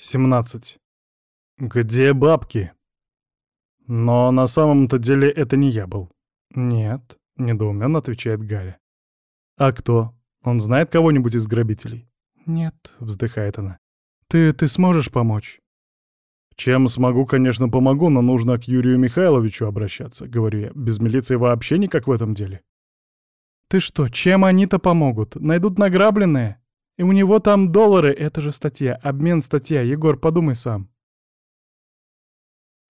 17. Где бабки? Но на самом-то деле это не я был. Нет, недоуменно отвечает Галя. А кто? Он знает кого-нибудь из грабителей? Нет, вздыхает она. Ты, ты сможешь помочь? Чем смогу, конечно, помогу, но нужно к Юрию Михайловичу обращаться, говорю я. Без милиции вообще никак в этом деле. Ты что, чем они-то помогут? Найдут награбленное? И у него там доллары, это же статья, обмен статья. Егор, подумай сам.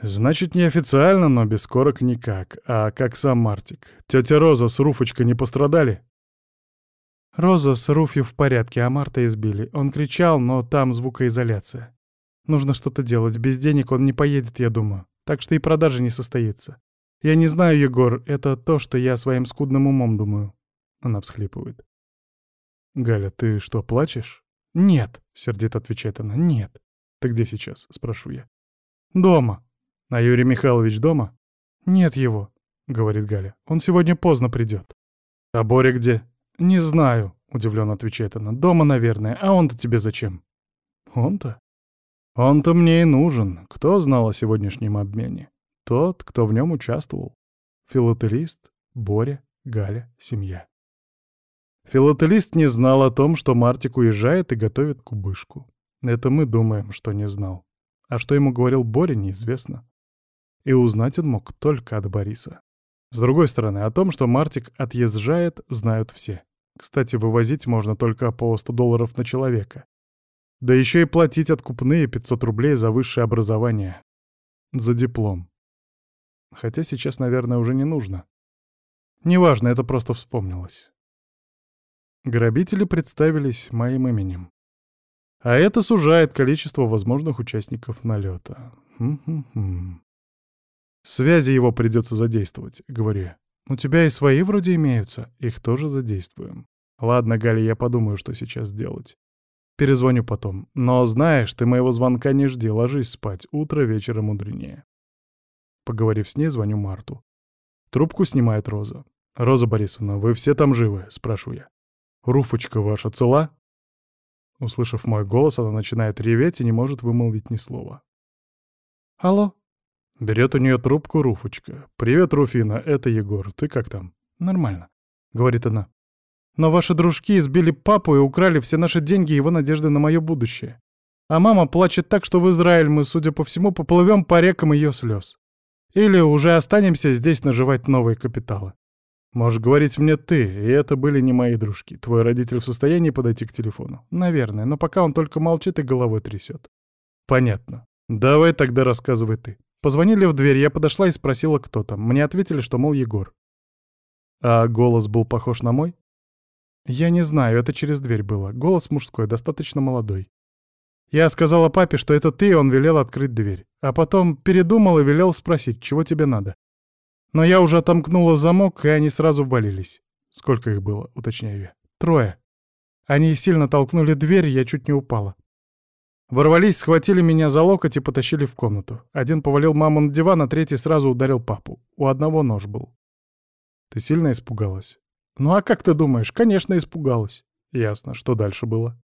Значит, неофициально, но без корок никак. А как сам Мартик? Тетя Роза с Руфочкой не пострадали? Роза с Руфью в порядке, а Марта избили. Он кричал, но там звукоизоляция. Нужно что-то делать. Без денег он не поедет, я думаю. Так что и продажа не состоится. Я не знаю, Егор, это то, что я своим скудным умом думаю. Она всхлипывает. «Галя, ты что, плачешь?» «Нет», — сердито отвечает она, — «нет». «Ты где сейчас?» — спрашиваю я. «Дома». «А Юрий Михайлович дома?» «Нет его», — говорит Галя. «Он сегодня поздно придет». «А Боря где?» «Не знаю», — удивленно отвечает она. «Дома, наверное. А он-то тебе зачем?» «Он-то?» «Он-то мне и нужен. Кто знал о сегодняшнем обмене? Тот, кто в нем участвовал. Филателист, Боря, Галя, семья». Филателист не знал о том, что Мартик уезжает и готовит кубышку. Это мы думаем, что не знал. А что ему говорил Боря, неизвестно. И узнать он мог только от Бориса. С другой стороны, о том, что Мартик отъезжает, знают все. Кстати, вывозить можно только по 100 долларов на человека. Да еще и платить откупные 500 рублей за высшее образование. За диплом. Хотя сейчас, наверное, уже не нужно. Неважно, это просто вспомнилось. Грабители представились моим именем. А это сужает количество возможных участников налета. Связи его придется задействовать, говорю. У тебя и свои вроде имеются, их тоже задействуем. Ладно, Галя, я подумаю, что сейчас делать. Перезвоню потом. Но знаешь, ты моего звонка не жди, ложись спать. Утро вечера мудренее. Поговорив с ней, звоню Марту. Трубку снимает Роза. «Роза Борисовна, вы все там живы?» — спрашиваю я. «Руфочка ваша цела?» Услышав мой голос, она начинает реветь и не может вымолвить ни слова. «Алло?» Берет у нее трубку Руфочка. «Привет, Руфина, это Егор. Ты как там?» «Нормально», — говорит она. «Но ваши дружки избили папу и украли все наши деньги и его надежды на мое будущее. А мама плачет так, что в Израиль мы, судя по всему, поплывем по рекам ее слез. Или уже останемся здесь наживать новые капиталы. Можешь говорить мне ты, и это были не мои дружки. Твой родитель в состоянии подойти к телефону? Наверное, но пока он только молчит и головой трясет. Понятно. Давай тогда рассказывай ты. Позвонили в дверь, я подошла и спросила, кто там. Мне ответили, что, мол, Егор. А голос был похож на мой? Я не знаю, это через дверь было. Голос мужской, достаточно молодой. Я сказала папе, что это ты, и он велел открыть дверь. А потом передумал и велел спросить, чего тебе надо. Но я уже отомкнула замок, и они сразу ввалились. Сколько их было, уточняю я. Трое. Они сильно толкнули дверь, я чуть не упала. Ворвались, схватили меня за локоть и потащили в комнату. Один повалил маму на диван, а третий сразу ударил папу. У одного нож был. Ты сильно испугалась? Ну а как ты думаешь? Конечно, испугалась. Ясно. Что дальше было?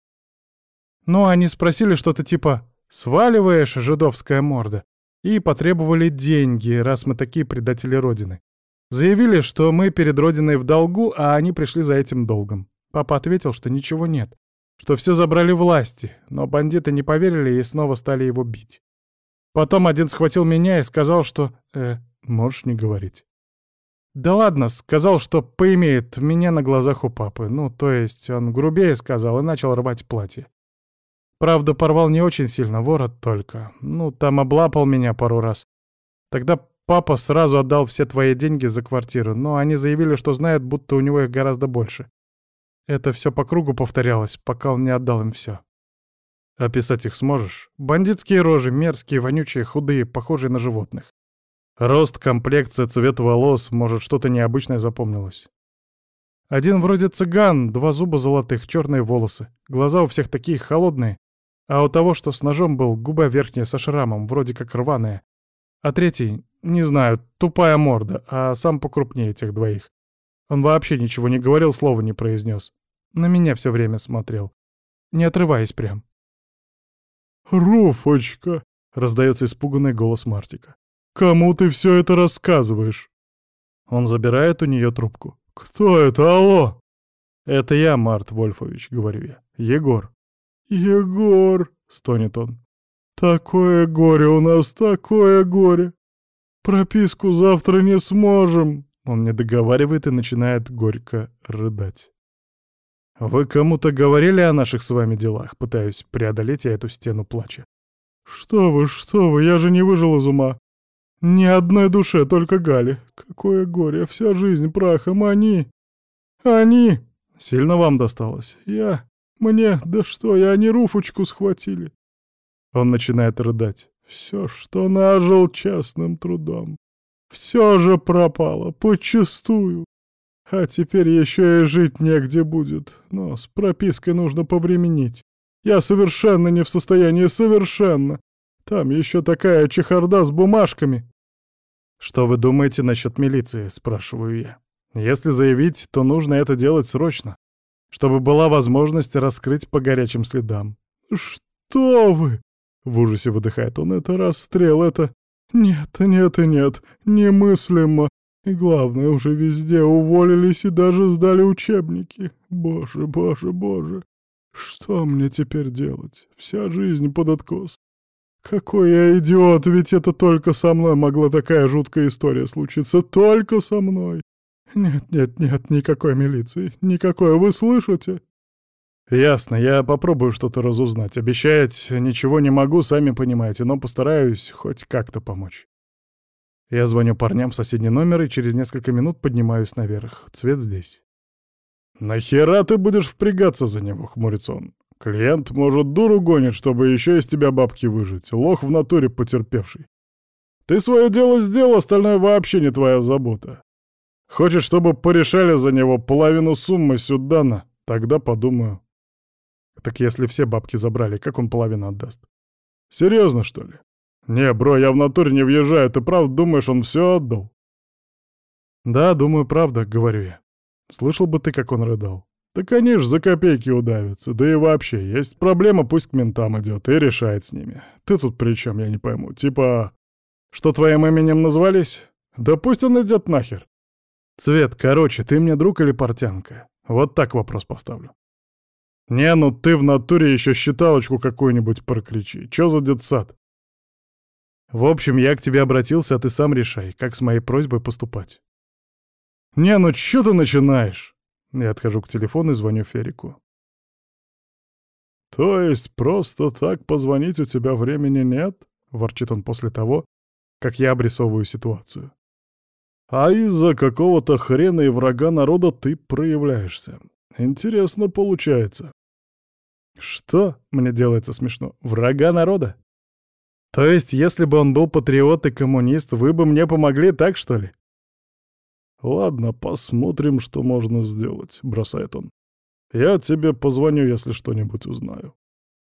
Ну, они спросили что-то типа «Сваливаешь, жидовская морда?» И потребовали деньги, раз мы такие предатели Родины. Заявили, что мы перед Родиной в долгу, а они пришли за этим долгом. Папа ответил, что ничего нет, что все забрали власти, но бандиты не поверили и снова стали его бить. Потом один схватил меня и сказал, что... Э, можешь не говорить. Да ладно, сказал, что поимеет меня на глазах у папы. Ну, то есть он грубее сказал и начал рвать платье. Правда, порвал не очень сильно, ворот только. Ну, там облапал меня пару раз. Тогда папа сразу отдал все твои деньги за квартиру, но они заявили, что знают, будто у него их гораздо больше. Это все по кругу повторялось, пока он не отдал им все. Описать их сможешь? Бандитские рожи, мерзкие, вонючие, худые, похожие на животных. Рост, комплекция, цвет волос, может, что-то необычное запомнилось. Один вроде цыган, два зуба золотых, черные волосы. Глаза у всех такие холодные, а у того, что с ножом был, губа верхняя со шрамом, вроде как рваная. А третий, не знаю, тупая морда, а сам покрупнее этих двоих. Он вообще ничего не говорил, слова не произнес. На меня все время смотрел. Не отрываясь прям. «Руфочка!» — раздается испуганный голос Мартика. «Кому ты все это рассказываешь?» Он забирает у нее трубку. «Кто это? Алло!» «Это я, Март Вольфович», — говорю я. «Егор». «Егор!» — стонет он. «Такое горе у нас, такое горе! Прописку завтра не сможем!» Он не договаривает и начинает горько рыдать. «Вы кому-то говорили о наших с вами делах?» Пытаюсь преодолеть я эту стену плача. «Что вы, что вы, я же не выжил из ума. Ни одной душе, только Гали. Какое горе, вся жизнь прахом, они... Они...» «Сильно вам досталось?» «Я... Мне... Да что, я они Руфочку схватили». Он начинает рыдать. «Все, что нажил частным трудом. Все же пропало, почистую. А теперь еще и жить негде будет. Но с пропиской нужно повременить. Я совершенно не в состоянии, совершенно. Там еще такая чехарда с бумажками. «Что вы думаете насчет милиции?» — спрашиваю я. «Если заявить, то нужно это делать срочно, чтобы была возможность раскрыть по горячим следам». «Что вы?» — в ужасе выдыхает он. «Это расстрел, это...» «Нет, нет и нет, немыслимо. И главное, уже везде уволились и даже сдали учебники. Боже, боже, боже. Что мне теперь делать? Вся жизнь под откос. Какой я идиот, ведь это только со мной могла такая жуткая история случиться. Только со мной. Нет, нет, нет, никакой милиции. Никакой, вы слышите? Ясно, я попробую что-то разузнать. Обещать ничего не могу, сами понимаете, но постараюсь хоть как-то помочь. Я звоню парням в соседний номер и через несколько минут поднимаюсь наверх. Цвет здесь. «Нахера ты будешь впрягаться за него?» — хмурится он. «Клиент, может, дуру гонит, чтобы еще из тебя бабки выжить. Лох в натуре потерпевший. Ты свое дело сделал, остальное вообще не твоя забота. Хочешь, чтобы порешали за него половину суммы сюда на? Тогда подумаю». «Так если все бабки забрали, как он половину отдаст?» «Серьезно, что ли?» «Не, бро, я в натуре не въезжаю. Ты правда думаешь, он все отдал?» «Да, думаю, правда», — говорю я. Слышал бы ты, как он рыдал. Да, конечно, за копейки удавится. Да и вообще, есть проблема, пусть к ментам идет и решает с ними. Ты тут при чем, я не пойму. Типа, что твоим именем назвались? Да пусть он идет нахер. Цвет, короче, ты мне друг или портянка? Вот так вопрос поставлю. Не, ну ты в натуре еще считалочку какую-нибудь прокричи. Чё за детсад? В общем, я к тебе обратился, а ты сам решай, как с моей просьбой поступать. «Не, ну чё ты начинаешь?» Я отхожу к телефону и звоню Ферику. «То есть просто так позвонить у тебя времени нет?» — ворчит он после того, как я обрисовываю ситуацию. «А из-за какого-то хрена и врага народа ты проявляешься. Интересно получается». «Что?» — мне делается смешно. «Врага народа?» «То есть, если бы он был патриот и коммунист, вы бы мне помогли, так что ли?» «Ладно, посмотрим, что можно сделать», — бросает он. «Я тебе позвоню, если что-нибудь узнаю».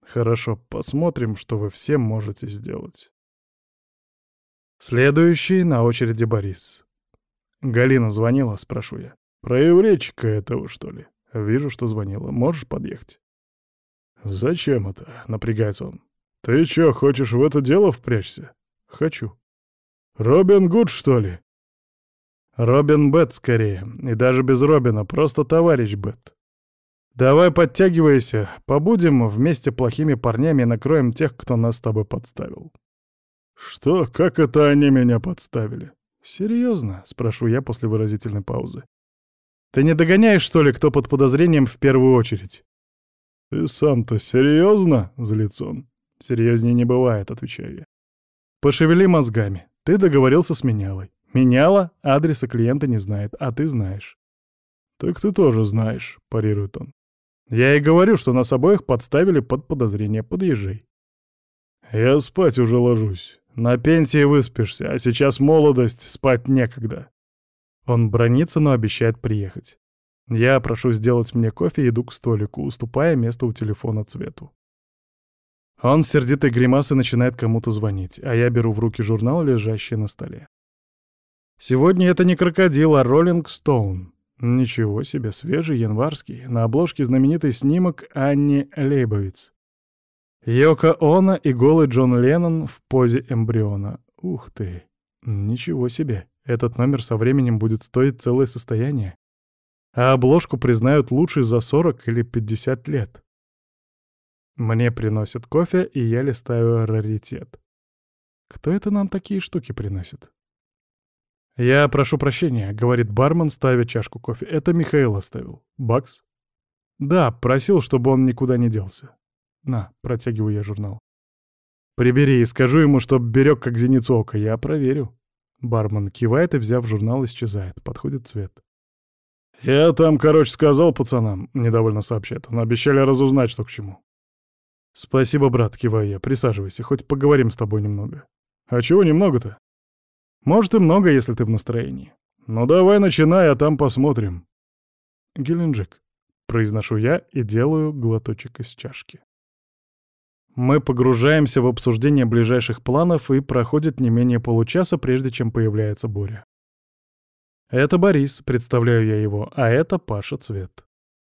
«Хорошо, посмотрим, что вы все можете сделать». Следующий на очереди Борис. «Галина звонила?» — спрошу я. «Про еврейчика этого, что ли?» «Вижу, что звонила. Можешь подъехать?» «Зачем это?» — напрягается он. «Ты чё, хочешь в это дело впрячься?» «Хочу». «Робин Гуд, что ли?» Робин Бет скорее. И даже без Робина, просто товарищ Бет. Давай подтягивайся, побудем вместе плохими парнями и накроем тех, кто нас с тобой подставил. Что? Как это они меня подставили? Серьезно? Спрошу я после выразительной паузы. Ты не догоняешь, что ли, кто под подозрением в первую очередь? Ты сам-то серьезно? Злится он. Серьезнее не бывает, отвечаю я. Пошевели мозгами. Ты договорился с менялой. Меняла, адреса клиента не знает, а ты знаешь. «Так ты тоже знаешь», — парирует он. «Я и говорю, что нас обоих подставили под подозрение. Подъезжай». «Я спать уже ложусь. На пенсии выспишься, а сейчас молодость, спать некогда». Он бронится, но обещает приехать. Я прошу сделать мне кофе и иду к столику, уступая место у телефона цвету. Он с сердитой гримасой начинает кому-то звонить, а я беру в руки журнал, лежащий на столе. Сегодня это не крокодил, а Роллинг Стоун. Ничего себе, свежий, январский. На обложке знаменитый снимок Анни Лейбовиц. Йоко Оно и голый Джон Леннон в позе эмбриона. Ух ты, ничего себе. Этот номер со временем будет стоить целое состояние. А обложку признают лучшей за 40 или 50 лет. Мне приносят кофе, и я листаю раритет. Кто это нам такие штуки приносит? «Я прошу прощения», — говорит бармен, ставя чашку кофе. «Это Михаил оставил. Бакс?» «Да, просил, чтобы он никуда не делся». «На, протягиваю я журнал». «Прибери и скажу ему, чтоб берег как зеницу ока. Я проверю». Бармен кивает и, взяв журнал, исчезает. Подходит цвет. «Я там, короче, сказал пацанам», — недовольно сообщает он. «Обещали разузнать, что к чему». «Спасибо, брат», — киваю я. «Присаживайся, хоть поговорим с тобой немного». «А чего немного-то?» Может и много, если ты в настроении. Ну давай начинай, а там посмотрим. Геленджик. Произношу я и делаю глоточек из чашки. Мы погружаемся в обсуждение ближайших планов, и проходит не менее получаса, прежде чем появляется Боря. Это Борис, представляю я его, а это Паша Цвет.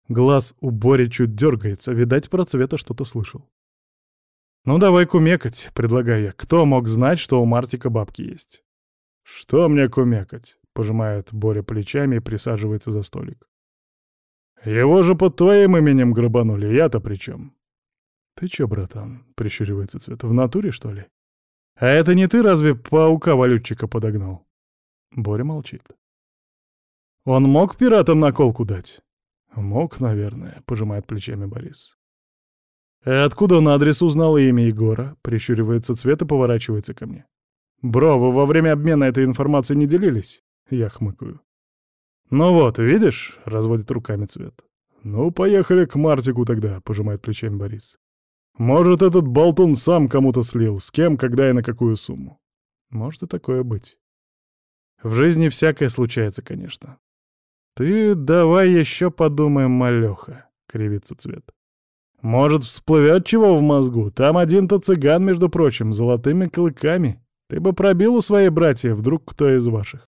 Глаз у Бори чуть дергается, видать, про Цвета что-то слышал. «Ну давай кумекать», — предлагаю я. «Кто мог знать, что у Мартика бабки есть?» «Что мне кумекать?» — пожимает Боря плечами и присаживается за столик. «Его же под твоим именем грабанули, я-то при чем?» «Ты чё, братан?» — прищуривается Цвет. «В натуре, что ли? А это не ты разве паука-валютчика подогнал?» Боря молчит. «Он мог пиратам наколку дать?» «Мог, наверное», — пожимает плечами Борис. «А откуда он адрес узнал имя Егора?» — прищуривается Цвет и поворачивается ко мне. «Бро, вы во время обмена этой информацией не делились?» Я хмыкаю. «Ну вот, видишь?» — разводит руками цвет. «Ну, поехали к Мартику тогда», — пожимает плечами Борис. «Может, этот болтун сам кому-то слил, с кем, когда и на какую сумму?» «Может и такое быть. В жизни всякое случается, конечно». «Ты давай еще подумаем, малеха», — кривится цвет. «Может, всплывет чего в мозгу? Там один-то цыган, между прочим, золотыми клыками». Ты бы пробил у своей братья, вдруг кто из ваших.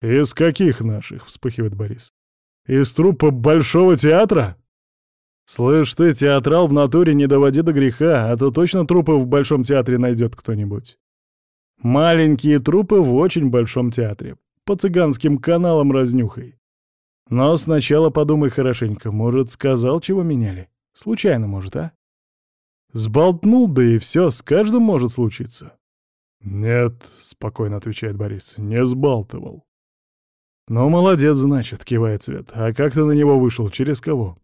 «Из каких наших?» — вспыхивает Борис. «Из трупа Большого театра?» «Слышь ты, театрал в натуре не доводи до греха, а то точно трупы в Большом театре найдет кто-нибудь. Маленькие трупы в очень Большом театре. По цыганским каналам разнюхай. Но сначала подумай хорошенько, может, сказал, чего меняли? Случайно, может, а? Сболтнул, да и все, с каждым может случиться. «Нет», — спокойно отвечает Борис, — «не сбалтывал». «Ну, молодец, значит», — кивает Свет. «А как ты на него вышел? Через кого?»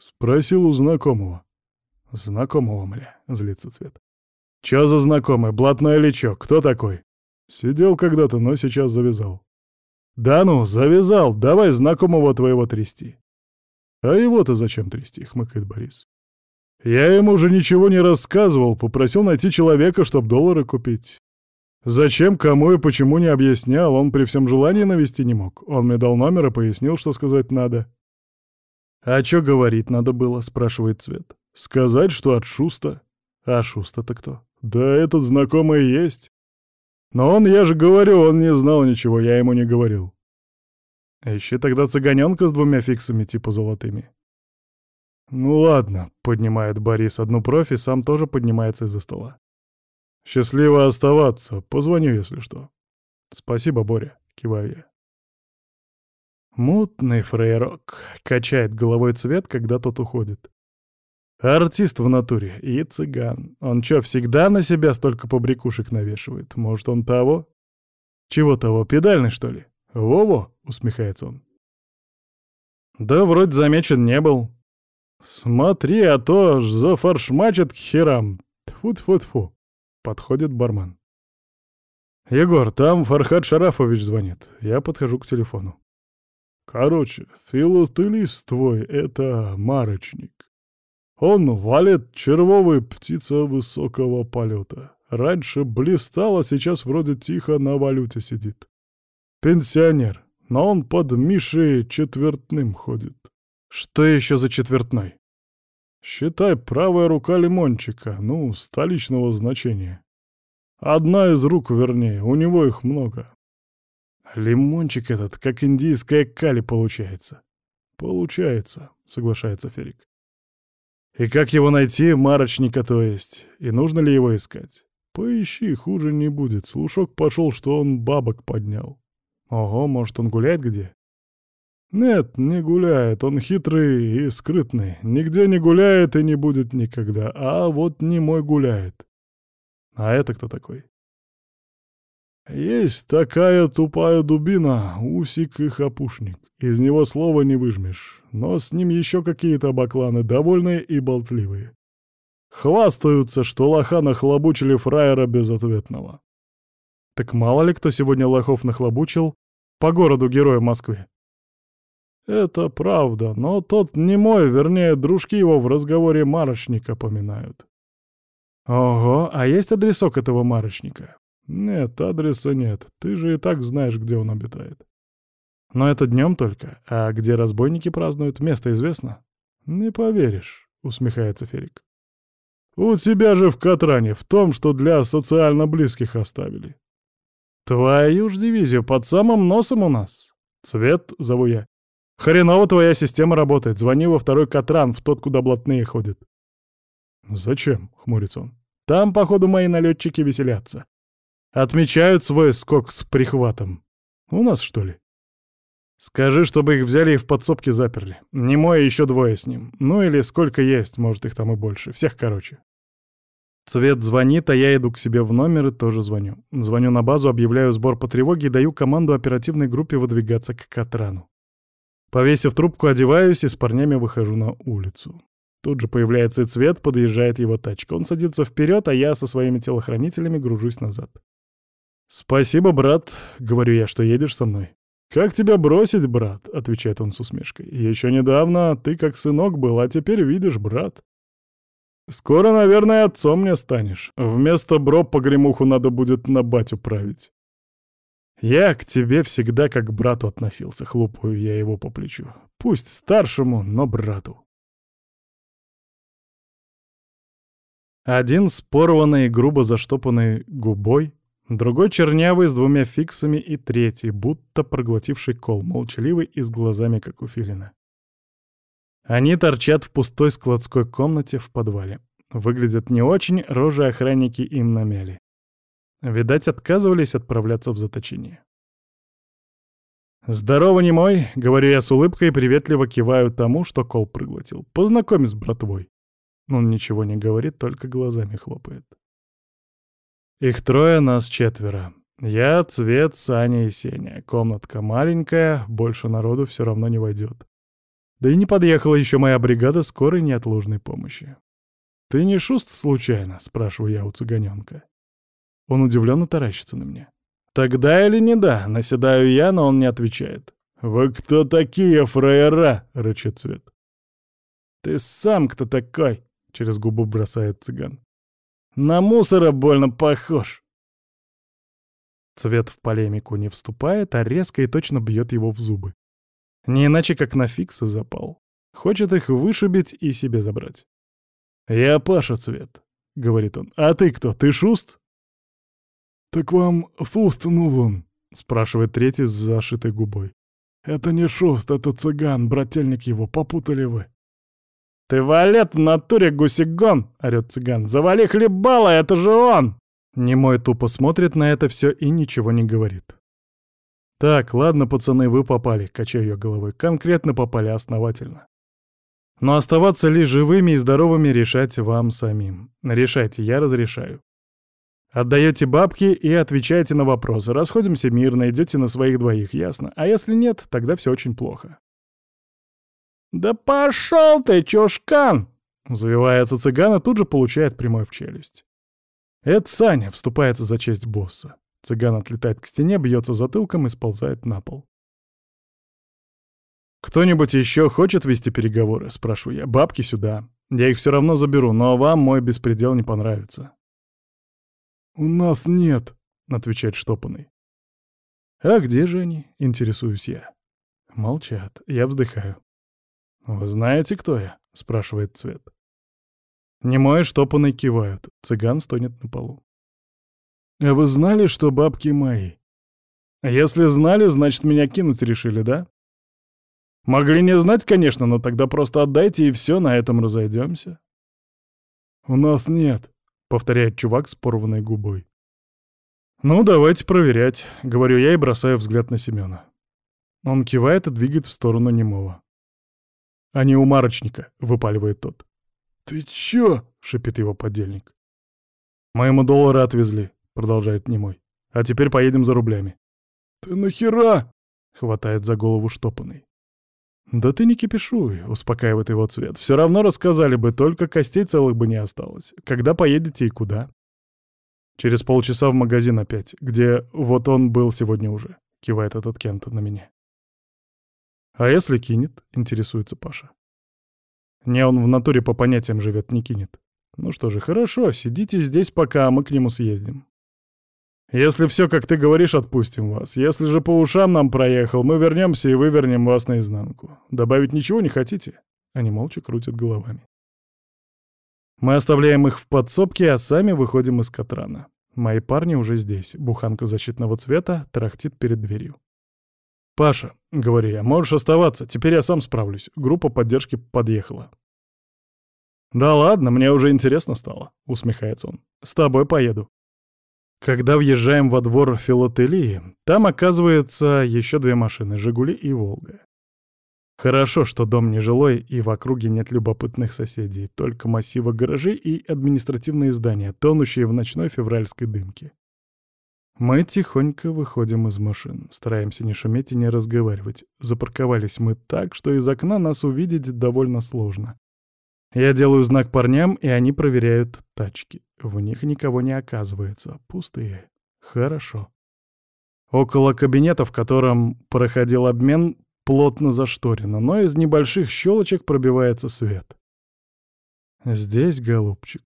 «Спросил у знакомого». «Знакомого, мля», — злится Цвет. «Чё за знакомый? Блатной личок? Кто такой?» «Сидел когда-то, но сейчас завязал». «Да ну, завязал! Давай знакомого твоего трясти». «А его-то зачем трясти?» — хмыкает Борис. Я ему уже ничего не рассказывал, попросил найти человека, чтобы доллары купить. Зачем, кому и почему не объяснял, он при всем желании навести не мог. Он мне дал номер и пояснил, что сказать надо. «А чё говорить надо было?» — спрашивает Цвет. «Сказать, что от Шуста». «А Шуста-то кто?» «Да этот знакомый есть». «Но он, я же говорю, он не знал ничего, я ему не говорил». «Ищи тогда цыганёнка с двумя фиксами типа золотыми». «Ну ладно», — поднимает Борис одну бровь и сам тоже поднимается из-за стола. «Счастливо оставаться. Позвоню, если что». «Спасибо, Боря», — киваю я. Мутный фрейрок. Качает головой цвет, когда тот уходит. Артист в натуре и цыган. Он чё, всегда на себя столько побрякушек навешивает? Может, он того? Чего того, педальный, что ли? Во-во, усмехается он. Да, вроде замечен не был. «Смотри, а то ж зафаршмачат к херам! Тьфу-тьфу-тьфу!» — подходит бармен. «Егор, там Фархад Шарафович звонит. Я подхожу к телефону. Короче, филателист твой — это марочник. Он валит червовый птица высокого полета. Раньше блистал, а сейчас вроде тихо на валюте сидит. Пенсионер, но он под Мишей четвертным ходит. Что еще за четвертной? Считай, правая рука лимончика, ну, столичного значения. Одна из рук, вернее, у него их много. Лимончик этот, как индийская кали получается. Получается, соглашается Ферик. И как его найти, марочника то есть? И нужно ли его искать? Поищи, хуже не будет. Слушок пошел, что он бабок поднял. Ого, может, он гуляет где? Нет, не гуляет. Он хитрый и скрытный. Нигде не гуляет и не будет никогда. А вот не мой гуляет. А это кто такой? Есть такая тупая дубина, усик и хапушник. Из него слова не выжмешь. Но с ним еще какие-то бакланы, довольные и болтливые. Хвастаются, что лоха нахлобучили фраера безответного. Так мало ли кто сегодня лохов нахлобучил по городу Героя Москве. Это правда, но тот не мой, вернее, дружки его в разговоре марочника поминают. Ого, а есть адресок этого марочника? Нет, адреса нет. Ты же и так знаешь, где он обитает. Но это днем только. А где разбойники празднуют, место известно? Не поверишь, усмехается Ферик. У тебя же в Катране, в том, что для социально близких оставили. Твою ж дивизию под самым носом у нас. Цвет, зову я. Хреново твоя система работает. Звони во второй Катран, в тот, куда блатные ходят. Зачем? — хмурится он. Там, походу, мои налетчики веселятся. Отмечают свой скок с прихватом. У нас, что ли? Скажи, чтобы их взяли и в подсобке заперли. Не мой, еще двое с ним. Ну или сколько есть, может, их там и больше. Всех короче. Цвет звонит, а я иду к себе в номер и тоже звоню. Звоню на базу, объявляю сбор по тревоге и даю команду оперативной группе выдвигаться к Катрану. Повесив трубку, одеваюсь и с парнями выхожу на улицу. Тут же появляется и цвет, подъезжает его тачка. Он садится вперед, а я со своими телохранителями гружусь назад. «Спасибо, брат», — говорю я, что едешь со мной. «Как тебя бросить, брат?» — отвечает он с усмешкой. «Еще недавно ты как сынок был, а теперь видишь, брат. Скоро, наверное, отцом мне станешь. Вместо бро погремуху надо будет на батю править». «Я к тебе всегда как к брату относился», — хлопаю я его по плечу. «Пусть старшему, но брату». Один с порванной, грубо заштопанной губой, Другой чернявый с двумя фиксами и третий, будто проглотивший кол, молчаливый и с глазами, как у филина. Они торчат в пустой складской комнате в подвале. Выглядят не очень, рожи охранники им намяли. Видать, отказывались отправляться в заточение. «Здорово, не мой!» — говорю я с улыбкой приветливо киваю тому, что кол проглотил. «Познакомь с братвой». Он ничего не говорит, только глазами хлопает. Их трое, нас четверо. Я, Цвет, Саня и Сеня. Комнатка маленькая, больше народу все равно не войдет. Да и не подъехала еще моя бригада скорой неотложной помощи. «Ты не шуст случайно?» — спрашиваю я у цыганенка. Он удивленно таращится на меня. «Тогда или не да?» — наседаю я, но он не отвечает. «Вы кто такие, фраера?» — рычит Цвет. «Ты сам кто такой?» — через губу бросает цыган. На мусора больно похож. Цвет в полемику не вступает, а резко и точно бьет его в зубы. Не иначе, как на фиксы запал. Хочет их вышибить и себе забрать. «Я Паша Цвет», — говорит он. «А ты кто? Ты Шуст?» «Так вам Фуст нужен?» — спрашивает третий с зашитой губой. «Это не Шуст, это цыган, брательник его, попутали вы». «Ты валет в натуре, гусегон!» — орёт цыган. «Завали хлебала, это же он!» Немой тупо смотрит на это все и ничего не говорит. «Так, ладно, пацаны, вы попали», — качаю я головой. «Конкретно попали основательно. Но оставаться ли живыми и здоровыми решать вам самим. Решайте, я разрешаю. Отдаете бабки и отвечаете на вопросы. Расходимся мирно, идете на своих двоих, ясно? А если нет, тогда все очень плохо. «Да пошел ты, чушкан!» Завивается цыган и тут же получает прямой в челюсть. Это Саня вступается за честь босса. Цыган отлетает к стене, бьется затылком и сползает на пол. «Кто-нибудь еще хочет вести переговоры?» — спрашиваю я. «Бабки сюда. Я их все равно заберу, но вам мой беспредел не понравится». «У нас нет», — отвечает штопанный. «А где же они?» — интересуюсь я. Молчат. Я вздыхаю. «Вы знаете, кто я?» — спрашивает Цвет. Немой штопанный кивают. Цыган стонет на полу. «А вы знали, что бабки мои?» «Если знали, значит, меня кинуть решили, да?» «Могли не знать, конечно, но тогда просто отдайте, и все, на этом разойдемся. «У нас нет», — повторяет чувак с порванной губой. «Ну, давайте проверять», — говорю я и бросаю взгляд на Семёна. Он кивает и двигает в сторону немого. «Они у Марочника», — выпаливает тот. «Ты чё?» — шипит его подельник. «Мы ему доллары отвезли», — продолжает немой. «А теперь поедем за рублями». «Ты нахера?» — хватает за голову штопанный. «Да ты не кипишуй», — успокаивает его цвет. «Все равно рассказали бы, только костей целых бы не осталось. Когда поедете и куда?» «Через полчаса в магазин опять, где вот он был сегодня уже», — кивает этот Кент на меня. «А если кинет?» — интересуется Паша. «Не, он в натуре по понятиям живет, не кинет. Ну что же, хорошо, сидите здесь пока, мы к нему съездим. Если все, как ты говоришь, отпустим вас. Если же по ушам нам проехал, мы вернемся и вывернем вас наизнанку. Добавить ничего не хотите?» Они молча крутят головами. Мы оставляем их в подсобке, а сами выходим из Катрана. Мои парни уже здесь. Буханка защитного цвета трахтит перед дверью. «Паша», — говорю я, — «можешь оставаться, теперь я сам справлюсь». Группа поддержки подъехала. «Да ладно, мне уже интересно стало», — усмехается он. «С тобой поеду». Когда въезжаем во двор филателии, там оказывается еще две машины — «Жигули» и «Волга». Хорошо, что дом нежилой и в округе нет любопытных соседей, только массивы гаражей и административные здания, тонущие в ночной февральской дымке. Мы тихонько выходим из машин, стараемся не шуметь и не разговаривать. Запарковались мы так, что из окна нас увидеть довольно сложно. Я делаю знак парням, и они проверяют тачки. В них никого не оказывается. Пустые. Хорошо. Около кабинета, в котором проходил обмен, плотно зашторено, но из небольших щелочек пробивается свет. Здесь, голубчик.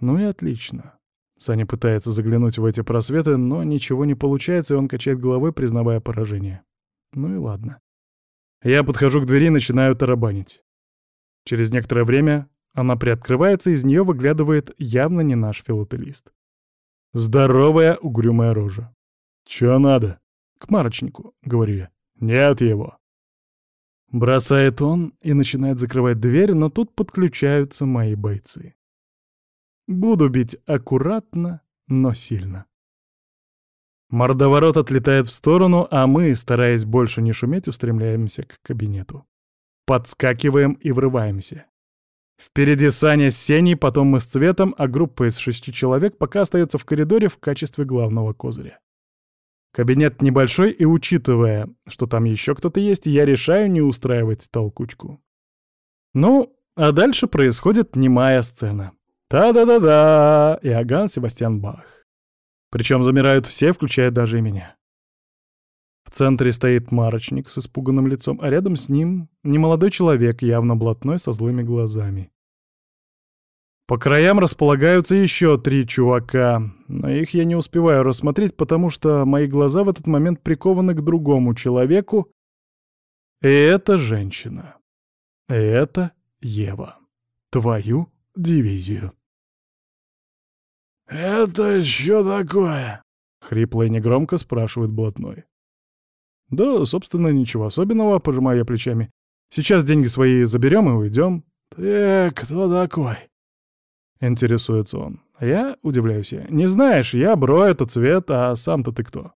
Ну и отлично. Саня пытается заглянуть в эти просветы, но ничего не получается, и он качает головой, признавая поражение. Ну и ладно. Я подхожу к двери и начинаю тарабанить. Через некоторое время она приоткрывается, из нее выглядывает явно не наш филателист. Здоровая угрюмая рожа. «Чё надо?» «К марочнику», — говорю я. «Нет его». Бросает он и начинает закрывать дверь, но тут подключаются мои бойцы. Буду бить аккуратно, но сильно. Мордоворот отлетает в сторону, а мы, стараясь больше не шуметь, устремляемся к кабинету. Подскакиваем и врываемся. Впереди Саня с Сеней, потом мы с Цветом, а группа из шести человек пока остается в коридоре в качестве главного козыря. Кабинет небольшой, и учитывая, что там еще кто-то есть, я решаю не устраивать толкучку. Ну, а дальше происходит немая сцена. Та-да-да-да! Иоганн Себастьян Бах. Причем замирают все, включая даже и меня. В центре стоит марочник с испуганным лицом, а рядом с ним немолодой человек, явно блатной, со злыми глазами. По краям располагаются еще три чувака, но их я не успеваю рассмотреть, потому что мои глаза в этот момент прикованы к другому человеку, и это женщина. Это Ева. Твою дивизию. «Это что такое?» — хрипло и негромко спрашивает блатной. «Да, собственно, ничего особенного», — пожимаю я плечами. «Сейчас деньги свои заберем и уйдем». «Ты кто такой?» — интересуется он. Я удивляюсь я. «Не знаешь, я бро, это цвет, а сам-то ты кто?»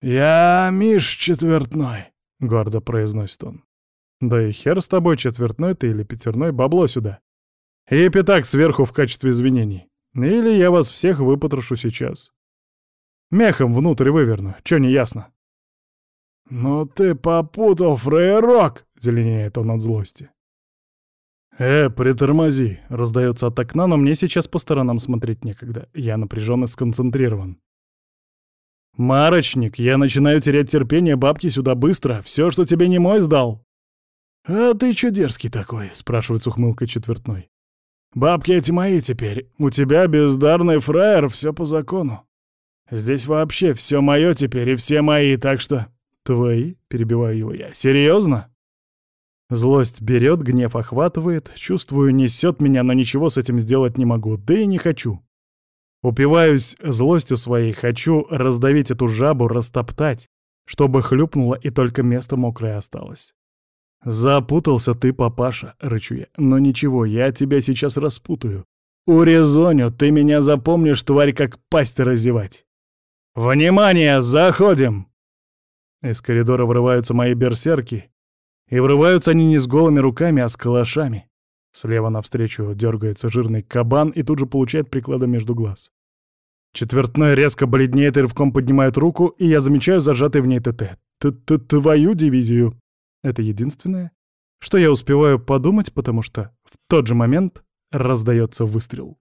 «Я Миш Четвертной», — гордо произносит он. «Да и хер с тобой, четвертной ты или пятерной, бабло сюда. И пятак сверху в качестве извинений. Или я вас всех выпотрошу сейчас. Мехом внутрь выверну, чё не ясно?» «Ну ты попутал, фрейрок!» — зеленеет он от злости. «Э, притормози!» — раздается от окна, но мне сейчас по сторонам смотреть некогда. Я напряжен и сконцентрирован. «Марочник, я начинаю терять терпение, бабки сюда быстро. Все, что тебе не мой, сдал». «А ты чё дерзкий такой?» — спрашивает с ухмылкой четвертной. «Бабки эти мои теперь. У тебя, бездарный фраер, все по закону. Здесь вообще все мое теперь и все мои, так что...» «Твои?» — перебиваю его я. «Серьезно?» Злость берет, гнев охватывает, чувствую, несет меня, но ничего с этим сделать не могу, да и не хочу. Упиваюсь злостью своей, хочу раздавить эту жабу, растоптать, чтобы хлюпнуло и только место мокрое осталось. «Запутался ты, папаша», — рычу я. «Но ничего, я тебя сейчас распутаю. Урезоню, ты меня запомнишь, тварь, как пасть разевать». «Внимание, заходим!» Из коридора врываются мои берсерки, и врываются они не с голыми руками, а с калашами. Слева навстречу дергается жирный кабан и тут же получает прикладом между глаз. Четвертной резко бледнеет и рывком поднимает руку, и я замечаю зажатый в ней ТТ. Т-т Твою дивизию. Это единственное, что я успеваю подумать, потому что в тот же момент раздается выстрел.